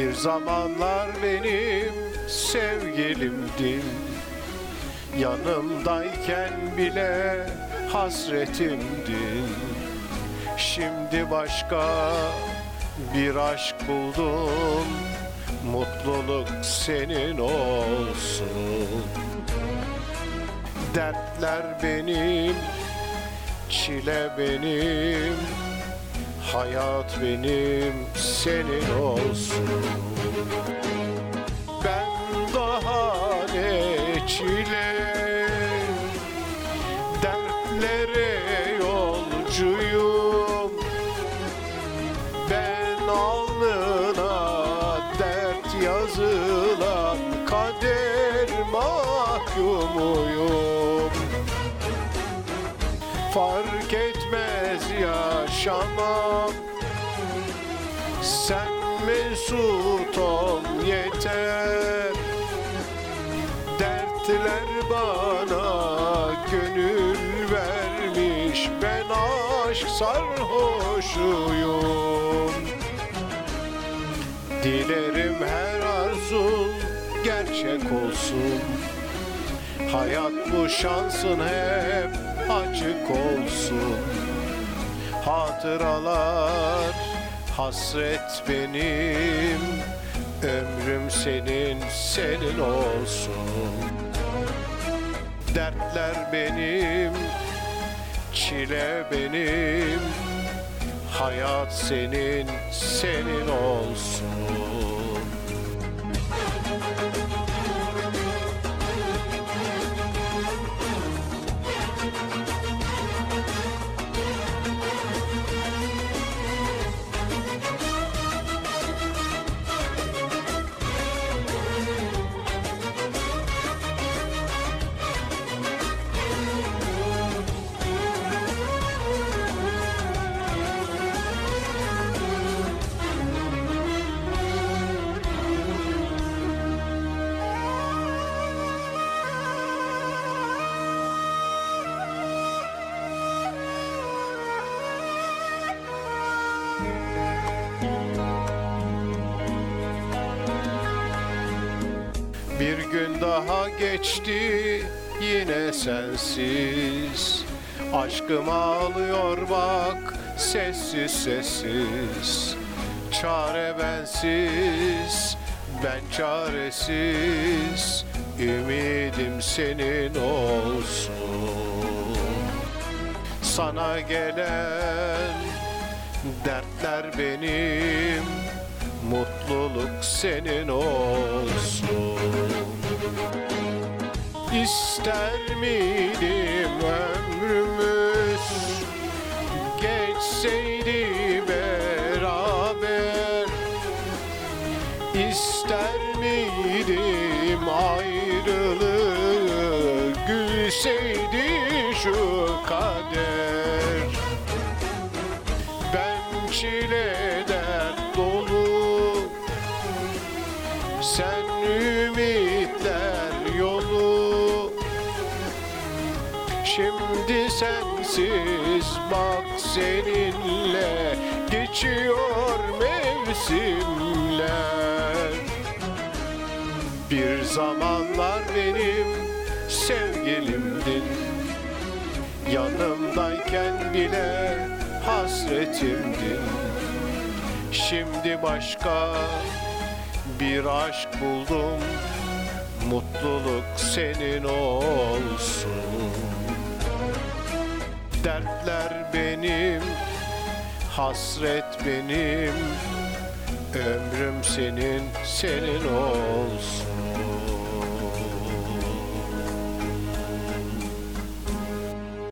Bir zamanlar benim sevgilimdin Yanımdayken bile hasretimdin Şimdi başka bir aşk buldum. Mutluluk senin olsun. Dertler benim, çile benim Hayat benim senin olsun. Ben daha ne çile Dertlere yolcuyum. Ben alnına dert yazılan Kader mahkumuyum Fark etmez yaşamam Sen mesut ol yeter. Dertler bana gönül vermiş. Ben aşk sarhoşuyum. Dilerim her arzun gerçek olsun. Hayat bu şansın hep açık olsun. Hatıralar hasret benim. Ömrüm senin senin olsun. Dertler benim Çile benim. Hayat senin senin olsun Bir gün daha geçti yine sensiz. Aşkım ağlıyor bak sessiz sessiz. Çare bensiz ben çaresiz. Ümidim senin olsun. Sana gelen dertler benim Mutluluk senin olsun. İster miydim ömrümüz? Geçseydi beraber. İster miydim ayrılığı? Gülseydi şu kader. Ben çile Şimdi sensiz bak seninle Geçiyor mevsimler. Bir zamanlar benim sevgilimdin. Yanımdayken bile hasretimdin. Şimdi başka bir aşk buldum. Mutluluk senin olsun Dertler benim, Hasret benim. Ömrüm senin, senin olsun